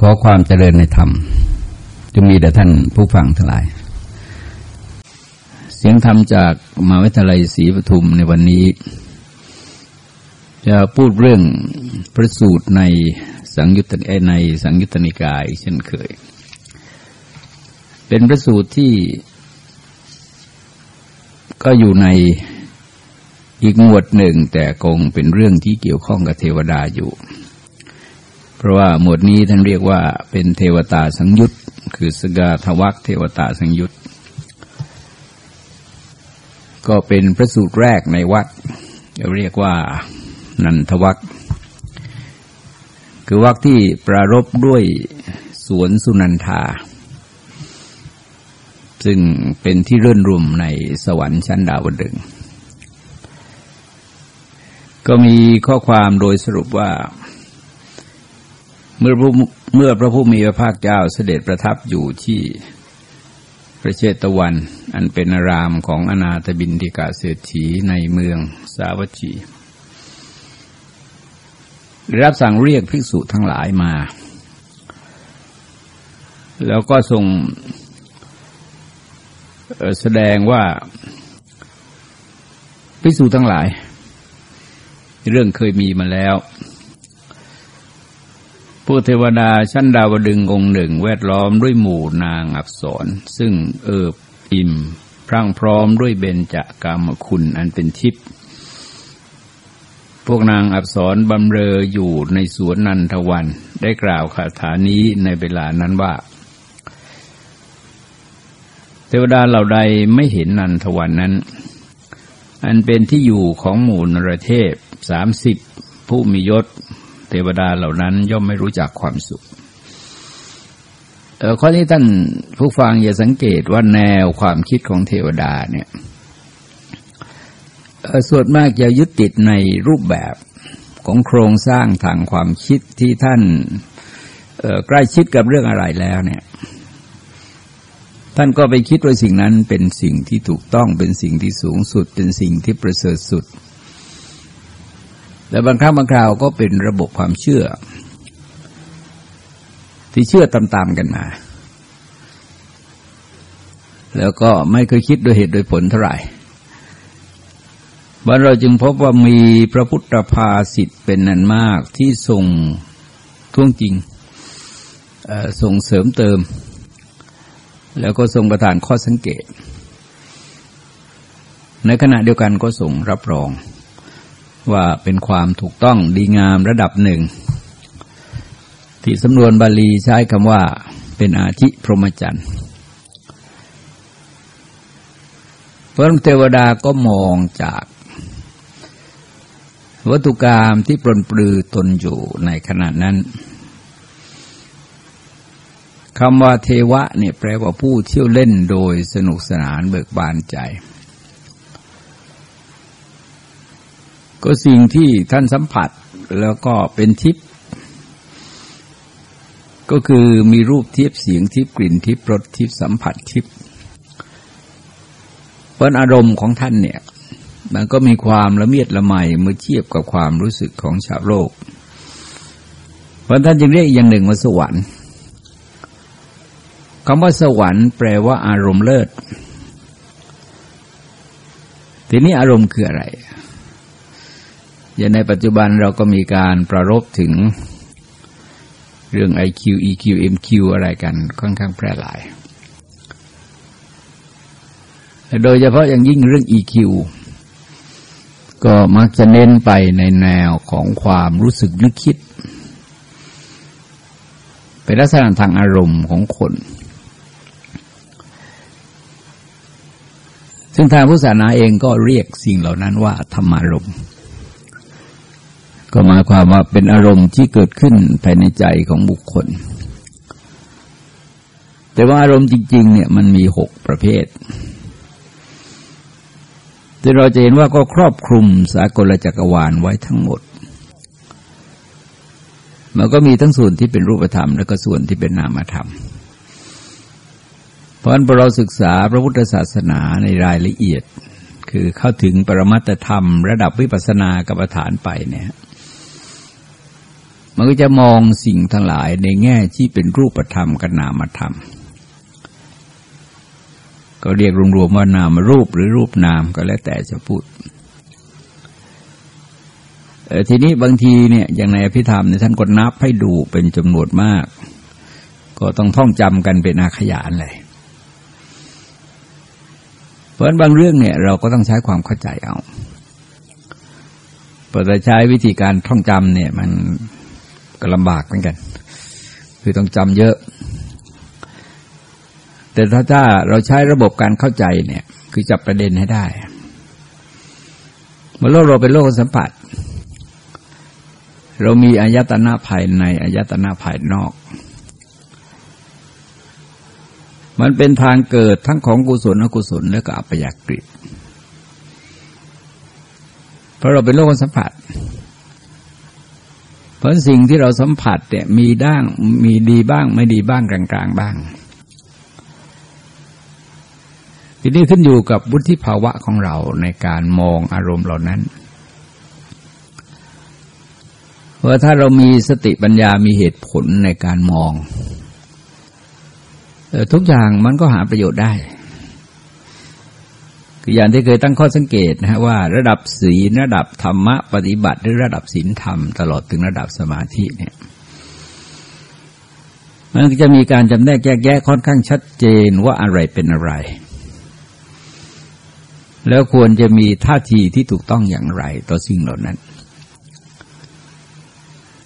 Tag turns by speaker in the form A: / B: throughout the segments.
A: ขอความเจริญในธรรมจะมีแต่ท่านผู้ฟังทั้งหลาย เสียงธรรมจากมหาวิทยาลัยศรีปทุมในวันนี้ จะพูดเรื่องประสูตรในสังยุตตในสังยุตตนิกายเช่นเคย เป็นประสูตรที่ก็อยู่ในอีกหมวดหนึ่งแต่คงเป็นเรื่องที่เกี่ยวข้องกับเทวดาอยู่ ราะว่าหมวดนี้ท่านเรียกว่าเป็นเทวตาสังยุตคือสกาทวักเทวตาสังยุตก็เป็นพระสูตรแรกในวัดเรียกว่านันทวักคือวักที่ปรารบด้วยสวนสุนันทา ซึ่งเป็นที่เรื่นรุมในสวรรค์ชั้นดาวดึง ก็มีข้อความโดยสรุปว่า เมื่อเมื่อพระผู้มีพระภาคเจ้าเสด็จประทับอยู่ที่ประเชตวัน อันเป็นอารามของอนาถบินทิกาเศรษฐีในเมืองสาวัตถีรับสั่งเรียกภิกษุทั้งหลายมา แล้วก็ทรงแสดงว่าภิกษุทั้งหลาย เรื่องเคยมีมาแล้ว ผู้เทวดาชั้นดาวดึงองค์หนึ่งแวดล้อมด้วยหมู่นางอับสรซึ่งเอิบอิ่มพรั่งพร้อมด้วยเบญจกามคุณอันเป็นทิพย์พวกนางอับสรบำเรออยู่ในสวนนันทวัน ได้กล่าวคาถานี้ในเวลานั้นว่า เทวดาเหล่าใดไม่เห็นนันทวันนั้น อันเป็นที่อยู่ของหมู่นรเทพสามสิบผู้มียศ ทวดาเหล่านั้นย่อมไม่รู้จักความสุขข้อนี้ท่านผู้ฟังอย่าสังเกตว่าแนวความคิดของเทวดาเนี่ยส่วนมากจะยึดติดในรูปแบบของโครงสร้างทางความคิดที่ท่านใกล้ชิดกับเรื่องอะไรแล้วเนี่ย ท่านก็ไปคิดว่าสิ่งนั้นเป็นสิ่งที่ถูกต้องเป็นสิ่งที่สูงสุด เป็นสิ่งที่ประเสริฐสุด แต่บางครั้งบางคราวก็เป็นระบบความเชื่อ ที่เชื่อตามๆกันมา แล้วก็ไม่เคยคิดโดยเหตุโดยผลเท่าไหร่บันเราจึงพบว่ามีพระพุทธภาสิทธิ์เป็นนันมากที่ส่งท่วงจริงส่งเสริมเติม แล้วก็ส่งประทานข้อสังเกต ในขณะเดียวกันก็ส่งรับรอง ว่าเป็นความถูกต้องดีงามระดับหนึ่ง ที่สำนวนบาลีใช้คำว่าเป็นอาชิพรหมจรรย์พระเทวดาก็มองจาก วัตถุกรรมที่ปลนปลือตนอยู่ในขณะนั้นคำว่าเทวะเนี่ยแปลว่าผู้เที่ยวเล่นโดยสนุกสนานเบิกบานใจ ก็สิ่งที่ท่านสัมผัสแล้วก็เป็นทิพย์ก็คือมีรูปทิพย์เสียงทิพย์กลิ่นทิพย์รสทิพย์สัมผัสทิพย์เพราะอารมณ์ของท่านเนี่ย มันก็มีความละเมียดละไมเมื่อเทียบกับความรู้สึกของชาวโลก เพราะท่านจึงเรียกอย่างหนึ่งว่าสวรรค์คำว่าสวรรค์แปลว่าอารมณ์เลิศ ทีนี้อารมณ์คืออะไร อย่างในปัจจุบันเราก็มีการประรบถึงเรื่อง IQ EQ MQ อะไรกันค่อนข้างแพร่หลาย โดยเฉพาะอย่างยิ่งเรื่อง EQ ก็มักจะเน้นไปในแนวของความรู้สึกนึกคิด เป็นลักษณะทางอารมณ์ของคน ซึ่งทางพุทธศาสนาเองก็เรียกสิ่งเหล่านั้นว่าธรรมารมณ์ ก็หมายความว่าเป็นอารมณ์ที่เกิดขึ้นภายในใจของบุคคล แต่ว่าอารมณ์จริง ๆ เนี่ยมันมีหกประเภท แต่เราจะเห็นว่าก็ครอบคลุมสากลจักรวาลไว้ทั้งหมด มันก็มีทั้งส่วนที่เป็นรูปธรรม และก็ส่วนที่เป็นนามธรรม เพราะฉะนั้นเราศึกษาพระพุทธศาสนาในรายละเอียด คือเข้าถึงปรมัตธรรม ระดับวิปัสสนากรรมฐานไปเนี่ย มันก็จะมองสิ่งทั้งหลายในแง่ที่เป็นรูปธรรมกับนามธรรม ก็เรียกรวมๆว่านามรูปหรือรูปนามก็แล้วแต่จะพูดทีนี้บางทีเนี่ยอย่างในอภิธรรมเนี่ยท่านก็นับให้ดูเป็นจำนวนมาก ก็ต้องท่องจำกันเป็นอาขยานเลยเพราะบางเรื่องเนี่ยเราก็ต้องใช้ความเข้าใจเอาพอจะใช้วิธีการท่องจำเนี่ยมัน ก็ลำบากเหมือนกัน คือต้องจำเยอะ แต่ถ้าถ้าเราใช้ระบบการเข้าใจเนี่ย คือจับประเด็นให้ได้เมื่อโลกเราเป็นโลกสัมผัส เรามีอายตนะภายในอายตนะภายนอก มันเป็นทางเกิดทั้งของกุศลอกุศลและก็อัปยากฤิเพราะเราเป็นโลกสัมผัส ราะสิ่งที่เราสัมผัสเนี่ยมีด้างมีดีบ้าง ไม่ดีบ้างกลางๆบ้าง ทีนี้ขึ้นอยู่กับบุธิภาวะของเราในการมองอารมณ์เหล่านั้นพราะถ้าเรามีสติปัญญามีเหตุผลในการมอง ทุกอย่างมันก็หาประโยชน์ได้ คืออย่างที่เคยตั้งข้อสังเกตนะฮะว่าระดับศีลระดับธรรมะปฏิบัติ หรือระดับศีลธรรมตลอดถึงระดับสมาธิเนี่ยมันจะมีการจำแนกแยกแยะค่อนข้างชัดเจนว่าอะไรเป็นอะไร แล้วควรจะมีท่าทีที่ถูกต้องอย่างไรต่อสิ่งเหล่านั้น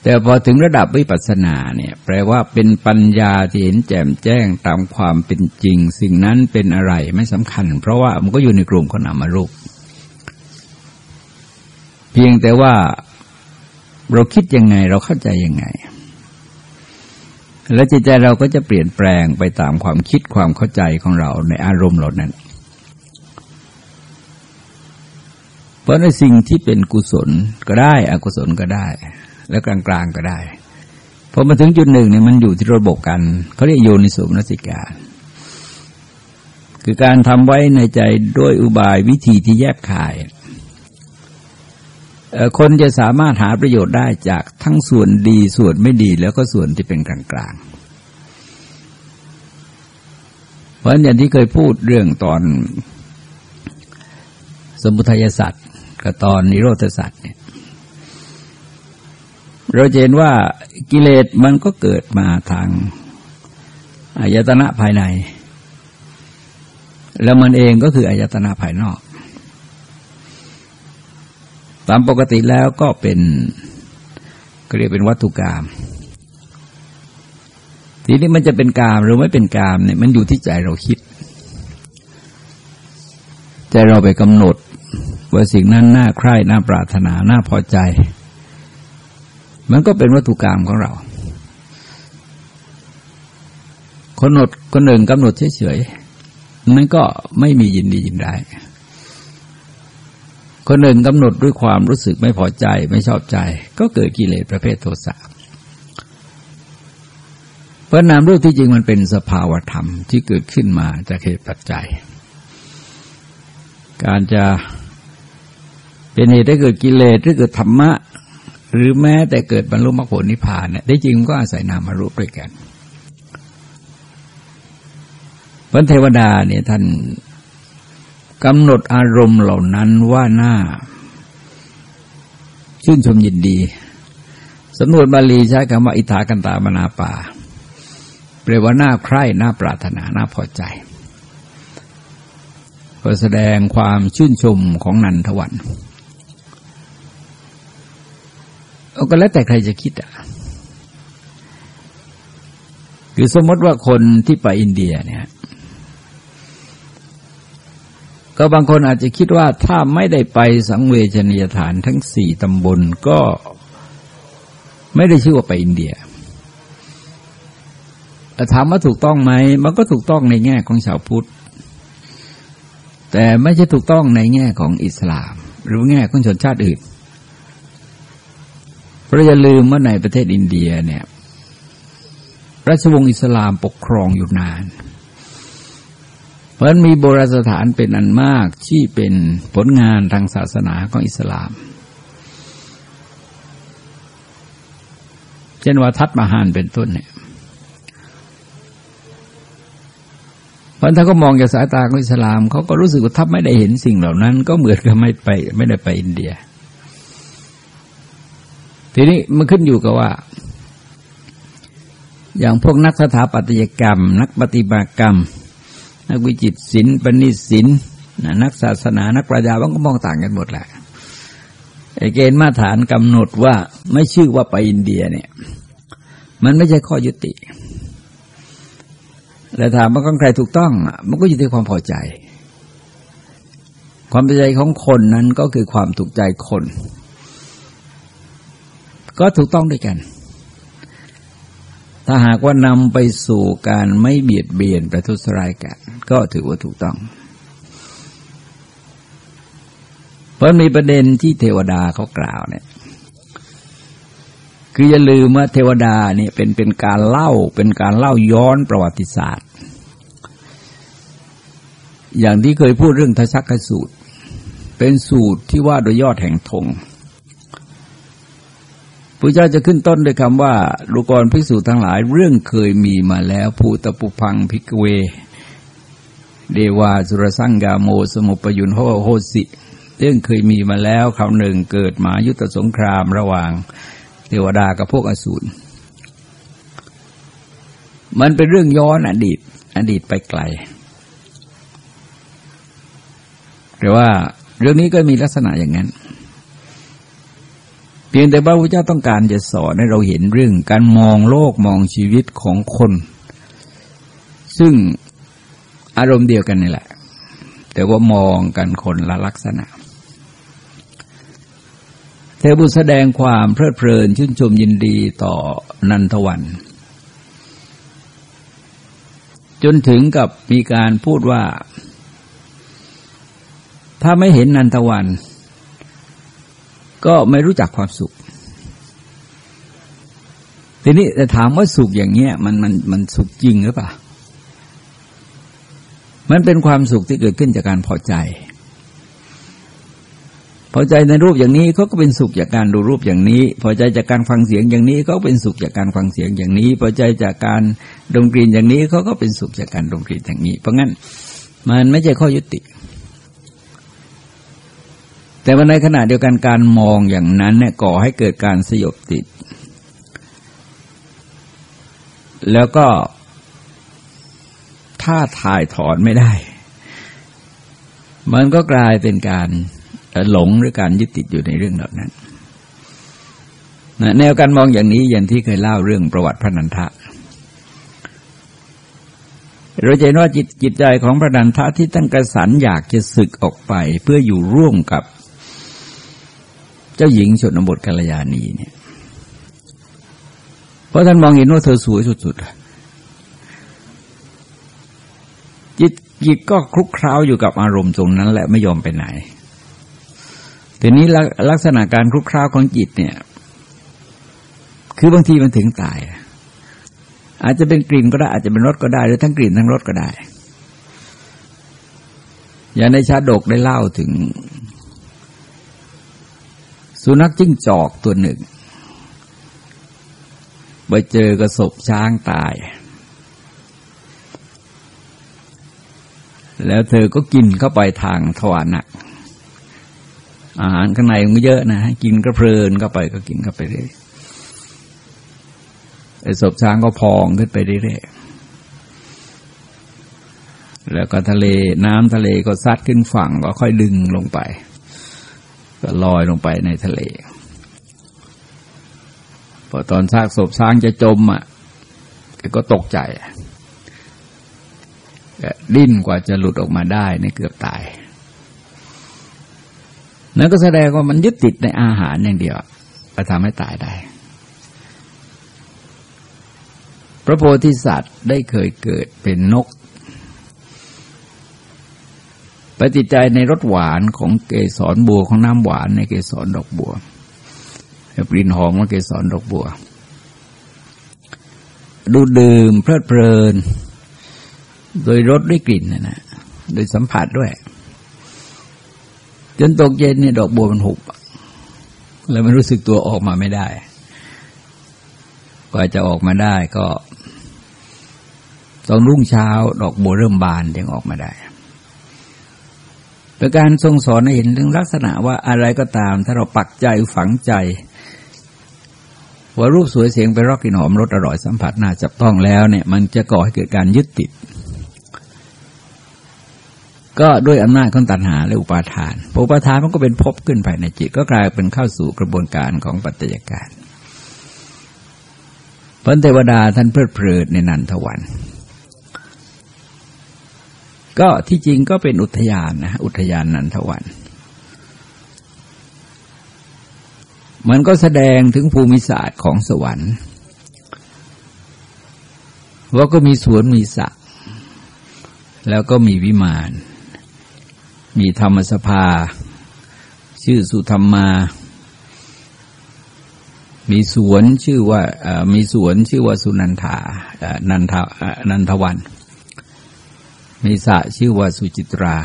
A: แต่พอถึงระดับวิปัสสนาเนี่ย แปลว่าเป็นปัญญาที่เห็นแจ่มแจ้งตามความเป็นจริง สิ่งนั้นเป็นอะไรไม่สำคัญ เพราะว่ามันก็อยู่ในกลุ่มของนามารูป เพียงแต่ว่าเราคิดยังไงเราเข้าใจยังไง และจิตใจเราก็จะเปลี่ยนแปลงไปตามความคิดความเข้าใจของเราในอารมณ์เหล่านั้น เพราะในสิ่งที่เป็นกุศลก็ได้ อกุศลก็ได้ แล้วกลางๆก็ได้พอมาถึงจุดหนึ่งเนี่ยมันอยู่ที่ระบบกันเขาเรียกโยนิสุมนสิกาคือการทำไว้ในใจด้วยอุบายวิธีที่แยบคาย คนจะสามารถหาประโยชน์ได้จากทั้งส่วนดีส่วนไม่ดีแล้วก็ส่วนที่เป็นกลางๆ เพราะอย่างที่เคยพูดเรื่องตอนสมุทัยสัตว์กับตอนนิโรธสัตว์เนี่ย เราเห็นว่ากิเลสมันก็เกิดมาทางอายตนะภายใน แล้วมันเองก็คืออายตนะภายนอก ตามปกติแล้วก็เป็นเรียกเป็นวัตถุกรรมทีนี้มันจะเป็นกามหรือไม่เป็นกามเนี่ยมันอยู่ที่ใจเราคิด ใจเราไปกำหนดว่าสิ่งนั้นน่าใคร่น่าปรารถนาน่าพอใจ มันก็เป็นวัตถุกรรมของเราคนหนดคนหนึ่งกำหนดเฉยๆนั่นก็ไม่มียินดียินได้คนหนึ่งกำหนดด้วยความรู้สึกไม่พอใจไม่ชอบใจ ก็เกิดกิเลสประเภทโทสะเพราะนามรูปที่จริงมันเป็นสภาวธรรมที่เกิดขึ้นมาจากเหตุปัจจัย การจะเป็นเหตุให้เกิดกิเลสหรือเกิดธรรมะ หรือแม้แต่เกิดบรรลุมรรคผลนิพพานเนี่ยได้จริงก็อาศัยนามารูปด้วยกันพระเทวดาเนี่ยท่านกำหนดอารมณ์เหล่านั้นว่าหน้าชื่นชมยินดีสำนวนบาลีใช้คำว่าอิทากันตามนาป่าแปลว่าหน้าใคร่หน้าปรารถนาหน้าพอใจ ก็แสดงความชื่นชมของนันทวัน ก็แล้วแต่ใครจะคิดอะคือสมมติว่าคนที่ไปอินเดียเนี่ย ก็บางคนอาจจะคิดว่าถ้าไม่ได้ไปสังเวชนียฐานทั้งสี่ตำบลก็ไม่ได้ชื่อว่าไปอินเดียถามว่าถูกต้องไหม มันก็ถูกต้องในแง่ของชาวพุทธ แต่ไม่ใช่ถูกต้องในแง่ของอิสลาม หรือแง่ของชนชาติอื่น เราะอย่าลืมว่าในประเทศอินเดียเนี่ย ราชวงศ์อิสลามปกครองอยู่นาน เพราะมีโบราณสถานเป็นอันมากที่เป็นผลงานทางศาสนาของอิสลาม เช่นว่าทัดมาหานเป็นต้นเนี่ยเพราะถ้าก็มองจากสายตาของอิสลามเขาก็รู้สึกว่าถ้าไม่ได้เห็นสิ่งเหล่านั้น ก็เหมือนกับไม่ไปไม่ได้ไปอินเดีย ทีนี้มันขึ้นอยู่กับว่า อย่างพวกนักสถาปัตยกรรม นักปฏิมากรรม นักวิจิตรศิลป์ปณิศิลป์นักศาสนานักปราชญาบางก็มองต่างกันหมดแหละเกณฑ์มาตรฐานกำหนดว่าไม่ชื่อว่าไปอินเดียเนี่ย มันไม่ใช่ข้อยุติ แต่ถามว่าของใครถูกต้อง มันก็อยู่ที่ความพอใจ ความพอใจของคนนั้นก็คือความถูกใจคน ก็ถูกต้องด้วยกัน ถ้าหากว่านำไปสู่การไม่เบียดเบียนประทุษร้ายกัน ก็ถือว่าถูกต้อง เพราะมีประเด็นที่เทวดาเขากล่าวเนี่ยคืออย่าลืมว่าเทวดาเนี่ยเป็นเป็นการเล่าเป็นการเล่าย้อนประวัติศาสตร์ อย่างที่เคยพูดเรื่องทชักสูตร เป็นสูตรที่ว่าโดยยอดแห่งธง พระเจ้าจะขึ้นต้นด้วยคำว่าลูกรพิสูจน์ทั้งหลายเรื่องเคยมีมาแล้วภูตปุพังพิกเว เดวาสุรสังกาโมสมุปยุนโหโหสิเรื่องเคยมีมาแล้วคราวหนึ่งเกิดมายุทธสงครามระหว่างเทวดากับพวกอสูรมันเป็นเรื่องย้อนอดีต อดีตไปไกล แต่ว่าเรื่องนี้ก็มีลักษณะอย่างนั้น เพียงแต่พระพุทธเจ้าต้องการจะสอนให้เราเห็นเรื่องการมองโลกมองชีวิตของคน ซึ่งอารมณ์เดียวกันนี่แหละ แต่ว่ามองกันคนละลักษณะเทบุตรแสดงความเพลิดเพลินชื่นชมยินดีต่อนันทวัน จนถึงกับมีการพูดว่า ถ้าไม่เห็นนันทวัน ก็ไม่รู้จักความสุข ทีนี้แต่ถามว่าสุขอย่างเงี้ยมันมันมันสุขจริงหรือเปล่า มันเป็นความสุขที่เกิดขึ้นจากการพอใจ พอใจในรูปอย่างนี้เขาก็เป็นสุขจากการดูรูปอย่างนี้ พอใจจากการฟังเสียงอย่างนี้เขาเป็นสุขจากการฟังเสียงอย่างนี้ พอใจจากการดมกลิ่นอย่างนี้เขาก็เป็นสุขจากการดมกลิ่นอย่างนี้ เพราะงั้นมันไม่ใช่ข้อยุติ แต่ว่าในขณะเดียวกันการมองอย่างนั้นเนี่ยก่อให้เกิดการสยบติด แล้วก็ถ้าถ่ายถอนไม่ได้ มันก็กลายเป็นการหลงหรือการยึดติดอยู่ในเรื่องเหล่านั้นแนวการมองอย่างนี้อย่างที่เคยเล่าเรื่องประวัติพระนันทะเราจะเห็นว่าจิตจิตใจของพระนันทะที่ตั้งกระสันอยากจะศึกออกไป เพื่ออยู่ร่วมกับ เจ้าหญิงชนบทกัลยาณีเนี่ยเพราะท่านมองเห็นว่าเธอสวยสุดๆจิตจิตก็คลุกคล้าวอยู่กับอารมณ์ตรงนั้นแหละไม่ยอมไปไหนทีนี้ลักษณะการคลุกคล้าของจิตเนี่ย คือบางทีมันถึงตาย อาจจะเป็นกลิ่นก็ได้ อาจจะเป็นรสก็ได้ หรือทั้งกลิ่นทั้งรสก็ได้ อย่างในชาดกได้เล่าถึง สุนัขจิ้งจอกตัวหนึ่งไปเจอกระสบช้างตาย แล้วเธอก็กินเข้าไปทางทวารหนัก อาหารข้างในมันเยอะนะ กินก็เพลินก็ไปก็กินก็ไปเรื่อยไอ้ศพช้างก็พองขึ้นไปเรื่อยแล้วก็ทะเลน้ำทะเลก็ซัดขึ้นฝั่งก็ค่อยดึงลงไป ก็ลอยลงไปในทะเล พอตอนซากศพช้างจะจมอะก็ตกใจดิ้นกว่าจะหลุดออกมาได้ในเกือบตายนั่นก็แสดงว่ามันยึดติดในอาหารอย่างเดียวจะทำให้ตายได้ พระโพธิสัตว์ได้เคยเกิดเป็นนก ไปติดใจในรสหวานของเกสรบัวของน้ำหวานในเกสรดอกบัวกลิ่นหอมของเกสรดอกบัว ดูดื่มเพลิดเพลิน โดยรสด้วยกลิ่นนะนะโดยสัมผัสด้วย จนตกเย็นเนี่ยดอกบัวมันหุบแล้วมันรู้สึกตัวออกมาไม่ได้ กว่าจะออกมาได้ก็ตอนรุ่งเช้า ดอกบัวเริ่มบานจึงออกมาได้ เป็นการทรงสอนให้เห็นถึงลักษณะว่าอะไรก็ตาม ถ้าเราปักใจฝังใจ ว่ารูปสวยเสียงไปรอกกินหอมรสอร่อยสัมผัสน่าจับต้องแล้วเนี่ย มันจะก่อให้เกิดการยึดติด ก็ด้วยอำนาจของตัณหาและอุปาทานอุปาทานมันก็เป็นภพขึ้นภายในจิต ก็กลายเป็นเข้าสู่กระบวนการของปัจจัยการพระเทวดาท่านเพลิดเพลินในนันทวัน ก็ที่จริงก็เป็นอุทยานนะอุทยานนันทวัน มันก็แสดงถึงภูมิศาสตร์ของสวรรค์ว่าก็มีสวนมีสระแล้วก็มีวิมาน มีธรรมสภา ชื่อสุธรรมา มีสวนชื่อว่ามีสวนชื่อว่าสุนันทานันทนันทวัน มีสะชื่อว่าสุจิตรา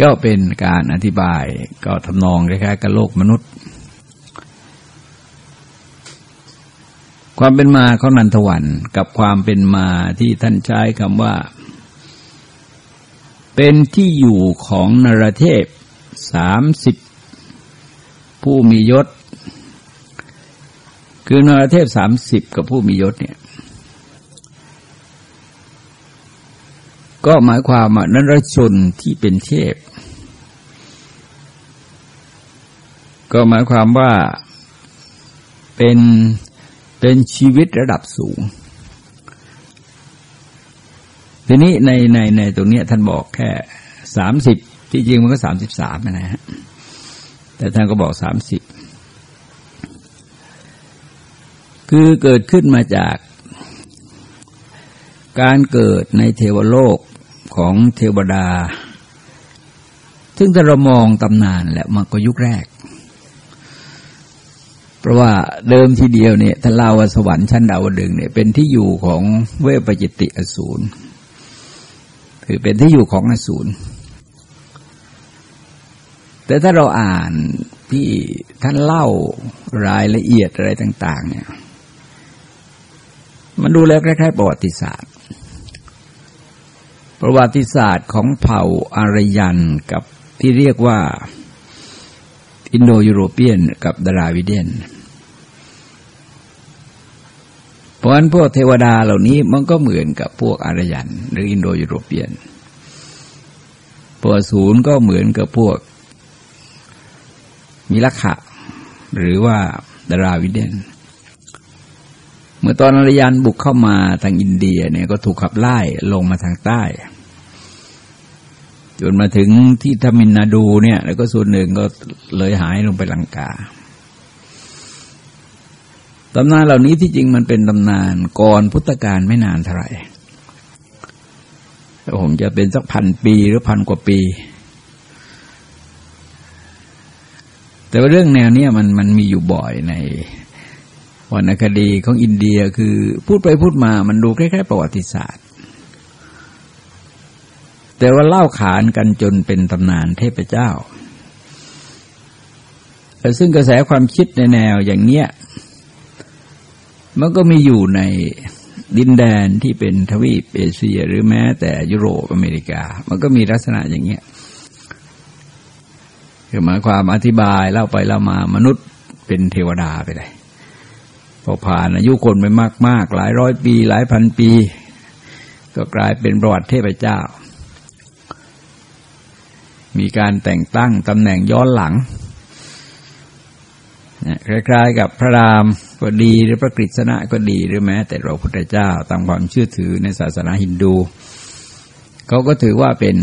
A: ก็เป็นการอธิบายก็ทำนองคล้ายๆกับโลกมนุษย์ ความเป็นมาของนันทวันกับความเป็นมาที่ท่านใช้คำว่า เป็นที่อยู่ของนรเทพสามสิบผู้มียศ คือนรเทพสามสิบกับผู้มียศเนี่ย ก็หมายความว่านั้นรชนที่เป็นเทพ ก็หมายความว่าเป็นเป็นชีวิตระดับสูง ทีนี้ในในในตรงนี้ท่านบอกแค่สามสิบที่จริงมันก็สามสิบสามนะฮะแต่ท่านก็บอกสามสิบคือเกิดขึ้นมาจากการเกิดในเทวโลก ของเทวดา ซึ่งถ้าเรามองตำนานแล้วมันก็ยุคแรก เพราะว่าเดิมทีเดียวเนี่ยท่านเล่าว่าสวรรค์ชั้นดาวดึงเนี่ยเป็นที่อยู่ของเวปจิติอสูรคือเป็นที่อยู่ของอสูรแต่ถ้าเราอ่านที่ท่านเล่ารายละเอียดอะไรต่าง ๆ เนี่ย มันดูแล้วคล้ายๆประวัติศาสตร์ ประวัติศาสตร์ของเผ่าอารยันกับที่เรียกว่าอินโดยูโรเปียนกับดาราวิเดียนเพราะฉะนั้นพวกเทวดาเหล่านี้มันก็เหมือนกับพวกอารยันหรืออินโดยูโรเปียน พวกศูนย์ก็เหมือนกับพวกมิลขะ หรือว่าดาราวิเดียน เมื่อตอนอารยันบุกเข้ามาทางอินเดียเนี่ยก็ถูกขับไล่ลงมาทางใต้ จนมาถึงที่ทมินนาดูเนี่ย แล้วก็ส่วนหนึ่งก็เลยหายลงไปลังกาตำนานเหล่านี้ที่จริงมันเป็นตำนานก่อนพุทธกาลไม่นานเท่าไหร่ผมจะเป็นสักพันปีหรือพันกว่าปี แต่ว่าเรื่องแนวนี้มันมันมีอยู่บ่อยใน วรรณคดีของอินเดียคือพูดไปพูดมามันดูคล้ายๆ ประวัติศาสตร์ แต่ว่าเล่าขานกันจนเป็นตำนานเทพเจ้า ซึ่งกระแสความคิดในแนวอย่างเนี้ยมันก็มีอยู่ในดินแดนที่เป็นทวีปเอเชีย หรือแม้แต่ยุโรปอเมริกา มันก็มีลักษณะอย่างเนี้ยคือหมายความอธิบายเล่าไปเล่ามามนุษย์เป็นเทวดาไปเลย พอผ่านอายุคนไปมาก ๆ หลายร้อยปี หลายพันปี ก็กลายเป็นประวัติเทพเจ้า มีการแต่งตั้งตำแหน่งย้อนหลังคล้ายๆ กับพระรามก็ดีหรือพระกฤษณะก็ดีหรือแม้ แต่เราพุทธเจ้าตามความเชื่อถือในศาสนาฮินดู เขาก็ถือว่าเป็น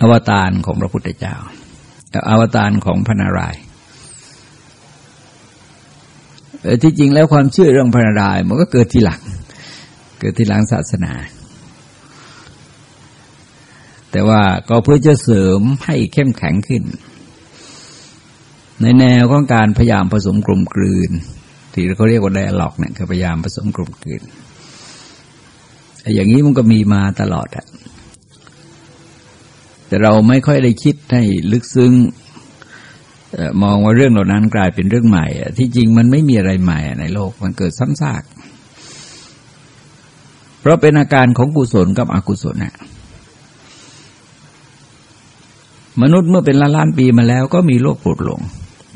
A: อวตารของพระพุทธเจ้าอวตารของพระนารายณ์ ที่จริงแล้วความเชื่อเรื่องพระนารายณ์มันก็เกิดทีหลัง เกิดทีหลังศาสนา แต่ว่าก็เพื่อจะเสริมให้เข้มแข็งขึ้น ในแนวของการพยายามผสมกลมกลืน ที่เขาเรียกว่าไดอะล็อกเนี่ยคือพยายามผสมกลมกลืนอย่างนี้มันก็มีมาตลอดอะแต่เราไม่ค่อยได้คิดให้ลึกซึ้ง มองว่าเรื่องเหล่านั้นกลายเป็นเรื่องใหม่ ที่จริงมันไม่มีอะไรใหม่ในโลกมันเกิดซ้ำซาก เพราะเป็นอาการของกุศลกับอกุศลนะมนุษย์เมื่อเป็นล้านล้านปีมาแล้ว ก็มีโลกปวดหลง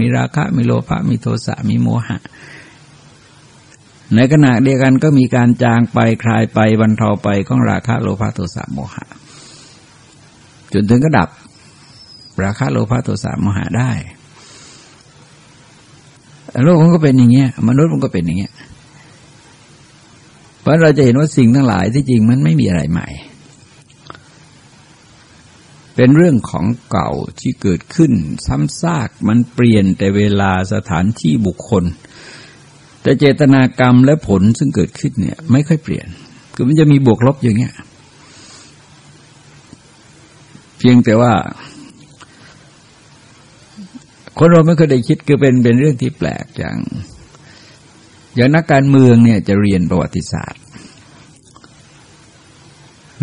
A: มีราคะ มีโลภะมีโทสะมีโมหะ ในขณะเดียวกันก็มีการจางไปคลายไปบรรเทาไปของราคะโลภะโทสะโมหะ จนถึงก็ดับ ราคะโลภะโทสะโมหะได้ โลกมันก็เป็นอย่างเงี้ย มนุษย์มันก็เป็นอย่างเงี้ย เพราะเราจะเห็นว่าสิ่งทั้งหลายที่จริงมันไม่มีอะไรใหม่ เป็นเรื่องของเก่าที่เกิดขึ้น ซ้ำซากมันเปลี่ยนแต่เวลาสถานที่บุคคล แต่เจตนากรรมและผลซึ่งเกิดขึ้นเนี่ย ไม่ค่อยเปลี่ยน คือมันจะมีบวกลบอย่างเงี้ย เพียงแต่ว่า คนเราไม่เคยได้คิดคือเป็นเป็นเรื่องที่แปลกอย่าง อย่างนักการเมืองเนี่ยจะเรียนประวัติศาสตร์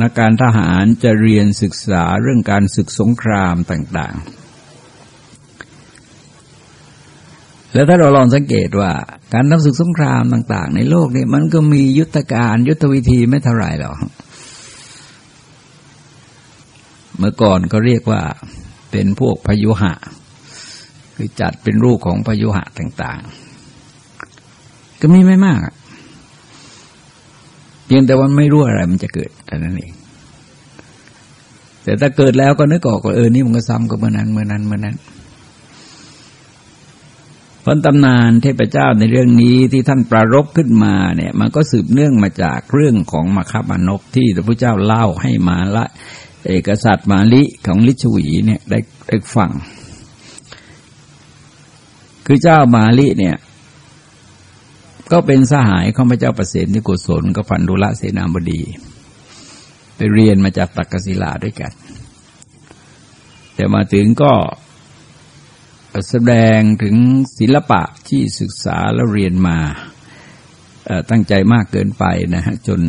A: นักการทหารจะเรียนศึกษาเรื่องการศึกสงครามต่าง ๆ แล้วถ้าเราลองสังเกตว่า การทำศึกสงครามต่าง ๆ ในโลกนี้มันก็มียุทธการยุทธวิธีไม่เท่าไรหรอกเมื่อก่อนก็เรียกว่าเป็นพวกพยุหะ คือจัดเป็นรูปของพยุหะต่าง ๆ ก็มีไม่มากเพียงแต่ว่าไม่รู้อะไรมันจะเกิดแต่นั้นเอง แต่ถ้าเกิดแล้วก็นึกออกว่าเออนี่มันก็ซ้ำกับเมื่อนั้นเมื่อนั้นเมื่อนั้นพันตำนานเทพเจ้าในเรื่องนี้ที่ท่านปรารบขึ้นมาเนี่ย มันก็สืบเนื่องมาจากเรื่องของมาคบานกที่พระพุทธเจ้าเล่าให้มาละ เอกษัตริย์มาลิของลิชวีเนี่ยได้ได้ฟัง คือเจ้ามาลิเนี่ย ก็เป็นสหายของพระเจ้าประเสฐที่กุศลกับพันธุละเสนาบดี ไปเรียนมาจากตักกศิลาด้วยกัน แต่มาถึงก็แสดงถึงศิลปะที่ศึกษาแล้วเรียนมาตั้งใจมากเกินไปนะฮะจน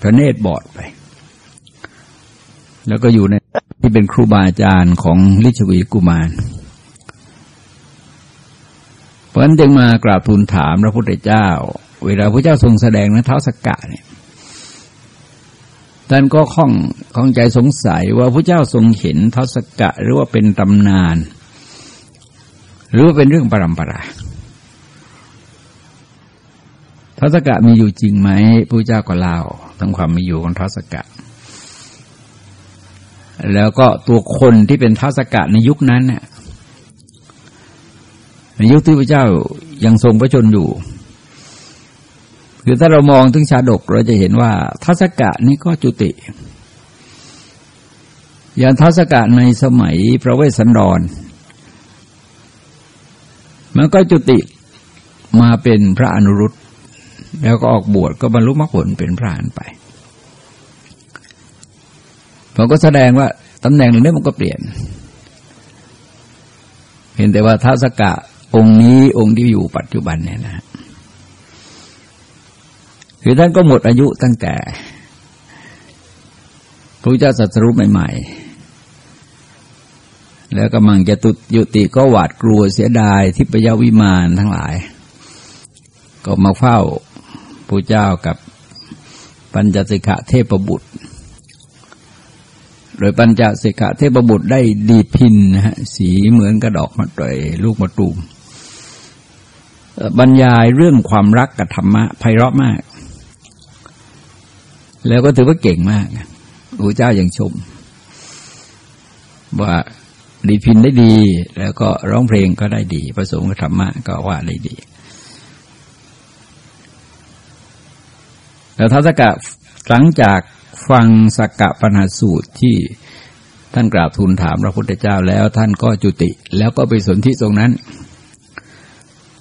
A: พระเนตรบอดไป แล้วก็อยู่ในที่เป็นครูบาอาจารย์ของลิชวีกุมาร ราะฉะนั้นจึงมากราบทูลถามพระพุทธเจ้า เวลาพระเจ้าทรงแสดงนเท้าสกกะเนี่ยท่านก็ข้องข้องใจสงสัยว่าพระเจ้าทรงเห็นเท้าสกกะ หรือว่าเป็นตำนาน หรือว่าเป็นเรื่องปรำปราเท้าสกกะมีอยู่จริงไหมพระเจ้าก็เล่าทั้งความมีอยู่ของเท้าสกกะ แล้วก็ตัวคนที่เป็นเท้าสกกะในยุคนั้นเนี่ย ในยุคที่พระเจ้ายังทรงพระชนอยู่ คือถ้าเรามองถึงชาดกเราจะเห็นว่าทัศกะนี่ก็จุติ อย่างทัศกะในสมัยพระเวสสันดร มันก็จุติมาเป็นพระอนุรุตแล้วก็ออกบวชก็บรรลุมรรคผลเป็นพระอนไปผมก็แสดงว่าตำแหน่งหนึ่งนี้มันก็เปลี่ยน เห็นแต่ว่าทศกะ องค์นี้องค์ที่อยู่ปัจจุบันเนี่ยนะคือท่านก็หมดอายุตั้งแต่พระเจ้าสัตรูใหม่ๆ แล้วกำลังจะตุยุติก็หวาดกลัวเสียดายทิพยวิมานทั้งหลาย ก็มาเฝ้าพระเจ้ากับปัญจสิกะเทพบุตร โดยปัญจสิกะเทพบุตรได้ดีพินนะฮะสีเหมือนกระดอกมะตอยลูกมะตูม บรรยายเรื่องความรักกับธรรมะไพเราะมาก แล้วก็ถือว่าเก่งมากพระเจ้ายัางชม ว่าดีพินได้ดี แล้วก็ร้องเพลงก็ได้ดีผสมกับธรรมะก็ว่าได้ดี แล้วทัศกะหลังจากฟังสักกะปัญหาสูตรที่ท่านกราบทูลถามพระพุทธเจ้าแล้วท่านก็จุติ แล้วก็ไปสนที่ตรงนั้น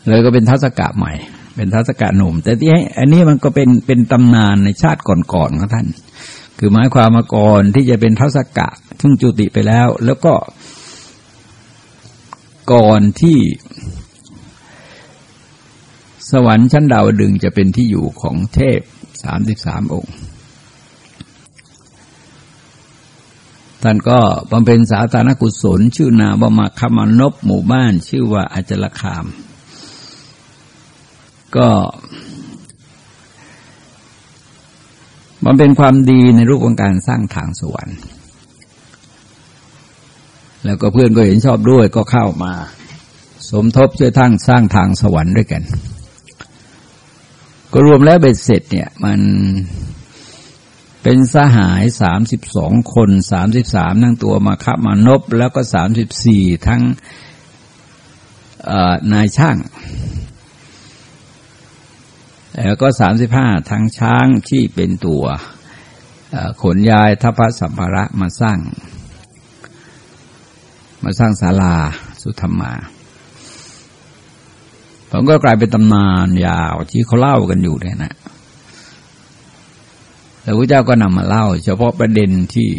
A: เลยก็เป็นทัศกะใหม่ เป็นทัศกะหนุ่ม แต่ที่อันนี้มันก็เป็นเป็นตำนานในชาติก่อนๆของท่าน คือหมายความมาก่อนที่จะเป็นทัศกะซึ่งจุติไปแล้ว แล้วก็ก่อนที่สวรรค์ชั้นดาวดึงจะเป็นที่อยู่ของเทพสามสิบสามองค์ ท่านก็บำเพ็ญสาธารณกุศล ชื่อนาบมาคมานบหมู่บ้าน ชื่อว่าอาจลคาม ก็มันเป็นความดีในรูปของการสร้างทางสวรรค์ แล้วก็เพื่อนก็เห็นชอบด้วยก็เข้ามา สมทบช่วยทั้งสร้างทางสวรรค์ด้วยกัน ก็รวมแล้วเบ็ดเสร็จเนี่ยมันเป็นสหายสามสิบสองคนสามสิบสามทั้งตัวมาคับมานบแล้วก็สามสิบสี่ทั้งนายช่าง แล้วก็สามสิบห้าทั้งช้างที่เป็นตัวขนย้ายทัพสัมภาระมาสร้าง มาสร้างศาลาสุธรรมาผมก็กลายเป็นตำนานยาวที่เขาเล่ากันอยู่เนี่ยนะแล้วพระเจ้าก็นำมาเล่า เฉพาะประเด็นที่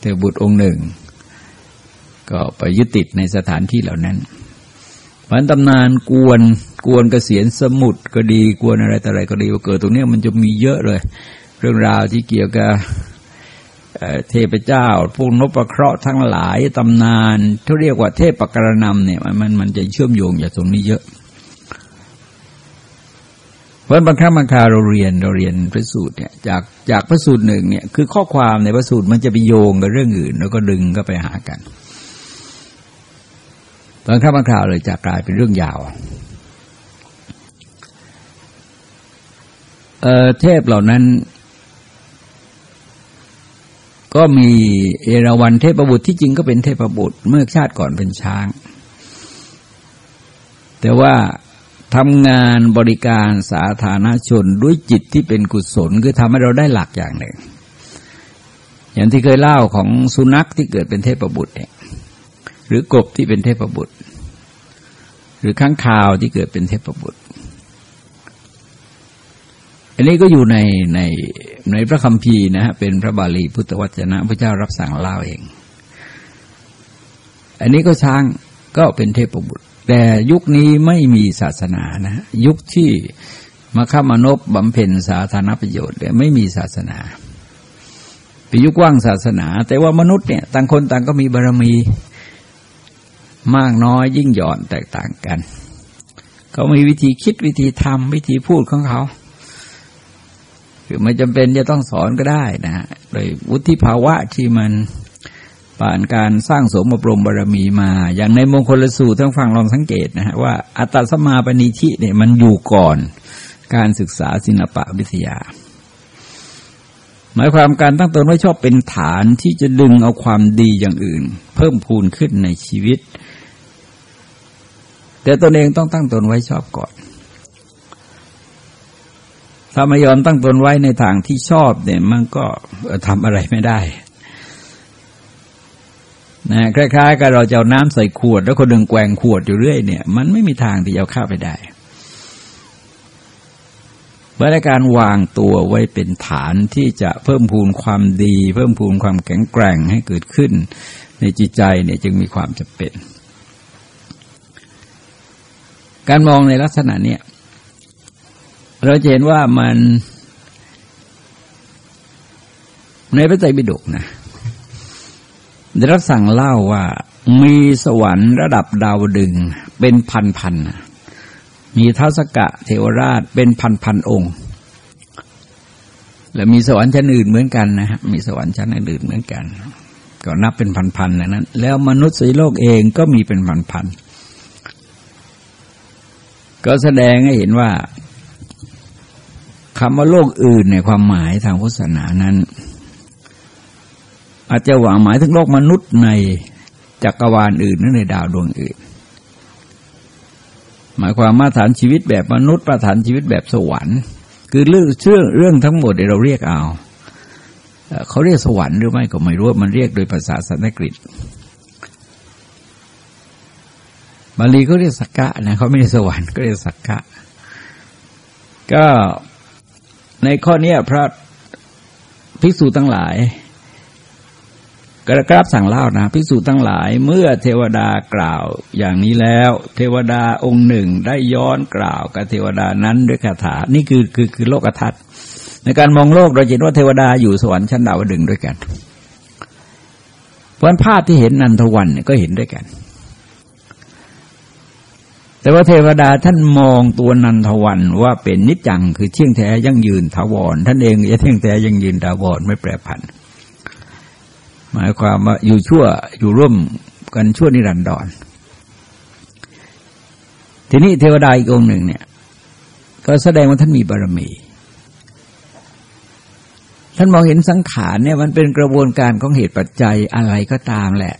A: เทวบุตรองค์หนึ่ง ก็ไปยึดติดในสถานที่เหล่านั้น มันตำนานกวนกวนกเกษียณสมุดก็ดีกวนอะไรแต่อะไรก็ดีว่าเกิดตรงนี้มันจะมีเยอะเลย เรื่องราวที่เกี่ยวกับเทพเจ้า พวกนพเคราะห์ทั้งหลายตำนานที่เรียกว่าเทพปกรณำเนี่ยมันมันจะเชื่อมโยงจากตรงนี้เยอะเพราะบางครั้งบางคราเราเรียนเราเรียนพระสูตรเนี่ยจากจากพระสูตรหนึ่งเนี่ยคือข้อความในพระสูตรมันจะไปโยงกับเรื่องอื่น แล้วก็ดึงก็ไปหากัน บางครั้งบางคราวเลยจะกลายเป็นเรื่องยาวเเทพเหล่านั้น ก็มีเอราวันเทพบุตรที่จริงก็เป็นเทพบุตรเมื่อชาติก่อนเป็นช้าง แต่ว่าทำงานบริการสาธารณชนด้วยจิตที่เป็นกุศล คือทำให้เราได้หลักอย่างหนึ่ง อย่างที่เคยเล่าของสุนัขที่เกิดเป็นเทพบุตรเนี่ย หรือกบที่เป็นเทพบุตร หรือข้างคาวที่เกิดเป็นเทพบุตร อันนี้ก็อยู่ในในในพระคัมภีร์นะฮะเป็นพระบาลีพุทธวจนะพระเจ้ารับสั่งเล่าเอง อันนี้ก็ช้างก็เป็นเทพบุตร แต่ยุคนี้ไม่มีศาสนานะยุคที่มาข้ามนบบำเพ็ญสาธารณประโยชน์เนี่ยไม่มีศาสนาเป็นยุคว่างศาสนา แต่ว่ามนุษย์เนี่ยต่างคนต่างก็มีบารมี มากน้อยยิ่งหย่อนแตกต่างกัน เขามีวิธีคิดวิธีทำวิธีพูดของเขา คือไม่จำเป็นจะต้องสอนก็ได้นะ โดยวุฒิภาวะที่มันผ่านการสร้างสมบรมบารมีมา อย่างในมงคลสูตรทั้งฟังลองสังเกตนะฮะว่าอัตตสมาปณิชิเนี่ยมันอยู่ก่อนการศึกษาศิลปะวิทยา หมายความการตั้งตนไว้ชอบเป็นฐานที่จะดึงเอาความดีอย่างอื่น เพิ่มพูนขึ้นในชีวิต แต่ตนเองต้องตั้งตนไว้ชอบก่อน ถ้าไม่ยอมตั้งตนไว้ในทางที่ชอบเนี่ยมันก็ทำอะไรไม่ได้นะคล้ายๆกับเราจะเอาน้ำใส่ขวด แล้วคนดึงแกว่งขวดอยู่เรื่อยเนี่ย มันไม่มีทางที่จะเข้าไปได้ มื่อการวางตัวไว้เป็นฐานที่จะเพิ่มพูนความดี เพิ่มพูนความแข็งแกร่งให้เกิดขึ้น ในจิตใจเนี่ยจึงมีความจำเป็น การมองในลักษณะเนี้ยเราเห็นว่ามัน ในพระไตรปิฎกนะได้รับสั่งเล่าว่ามีสวรรค์ระดับดาวดึงเป็นพันพัน มีทัศกะเทวราชเป็นพันพันองค์ และมีสวรรค์ชั้นอื่นเหมือนกันนะฮะมีสวรรค์ชั้นอื่นเหมือนกัน ก็นับเป็นพันพันนั้น แล้วมนุษย์สโลกเองก็มีเป็นพันพันก็แสดงให้เห็นว่าคำว่าโลกอื่นในความหมายทางพุทธศาสนานั้น อาจจะหวังหมายถึงโลกมนุษย์ในจักรวาลอื่นหรือในดาวดวงอื่น หมายความมาตรฐานชีวิตแบบมนุษย์มาตรฐานชีวิตแบบสวรรค์ คือเรื่องเชื่อเรื่องทั้งหมดเราเรียกเอาเขาเรียกสวรรค์หรือไม่ก็ไม่รู้มันเรียกโดยภาษาสันสกฤตบาลีก็เรียกสักกะนะเขาไม่ได้สวรรค์ก็เรียกสักกะ ก็ในข้อนี้พระภิกษุทั้งหลาย กระกราบสั่งเล่านะภิกษุทั้งหลายเมื่อเทวดากล่าวอย่างนี้แล้ว เทวดาองค์หนึ่งได้ย้อนกล่าวกับเทวดานั้นด้วยคาถา นี่คือคือคือโลกทัศน์ในการมองโลกเราเห็นว่าเทวดาอยู่สวรรค์ชั้นดาวดึงด้วยกันเพราะภาพที่เห็นนันทวันเนี่ยก็เห็นด้วยกัน แต่ว่าเทวดาท่านมองตัวนันทวันว่าเป็นนิจจังคือเที่ยงแท้ยั่งยืนถาวรท่านเองจะเที่ยงแท้ยั่งยืนถาวรไม่แปรผัน หมายความว่าอยู่ชั่วอยู่ร่วมกันชั่วนิรันดรทีนี้เทวดาอีกองหนึ่งเนี่ย ก็แสดงว่าท่านมีบารมี ท่านมองเห็นสังขารเนี่ยมันเป็นกระบวนการของเหตุปัจจัยอะไรก็ตามแหละ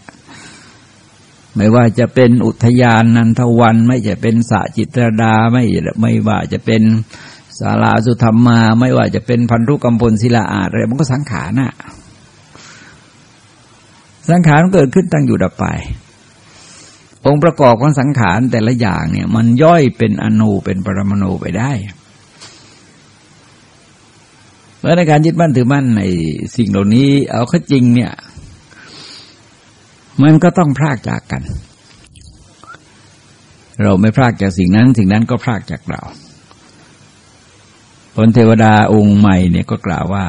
A: ไม่ว่าจะเป็นอุทยานนันทวัน ไม่จะเป็นสะจิตรดาไม่ไม่ว่าจะเป็นศาลาสุธรรมมา ไม่ว่าจะเป็นพันธุกรรมพลศิลาอาอะไรมันก็สังขารน่ะ สังขารเกิดขึ้นตั้งอยู่ดับไป องค์ประกอบของสังขารแต่ละอย่างเนี่ย มันย่อยเป็นอนูเป็นปรมาณูไปได้เพราะในการยึดมั่นถือมั่นในสิ่งเหล่านี้ เอาข้อจริงเนี่ย มันก็ต้องพรากจากกัน เราไม่พรากจากสิ่งนั้น สิ่งนั้นก็พรากจากเราพลเทวดาองค์ใหม่เนี่ยก็กล่าวว่า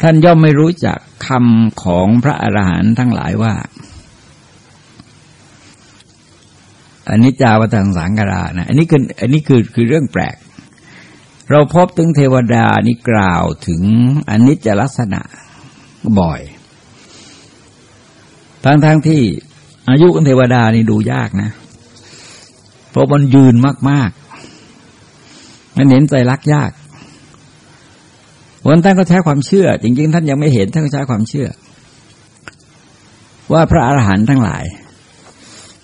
A: ท่านย่อมไม่รู้จักคำของพระอรหันต์ทั้งหลายว่าอันนี้จาวตังสังกรานะอันนี้คืออันนี้คือคือเรื่องแปลก เราพบถึงเทวดานี่กล่าวถึงอนิจจลักษณะบ่อยทั้งทั้งที่อายุของเทวดานี่ดูยากนะ เพราะมันยืนมากๆมันเห็นใจรักยาก วันท่านก็ใช้ความเชื่อ จริง ๆ ท่านยังไม่เห็นท่านก็ใช้ความเชื่อ ว่าพระอาหารหันต์ทั้งหลาย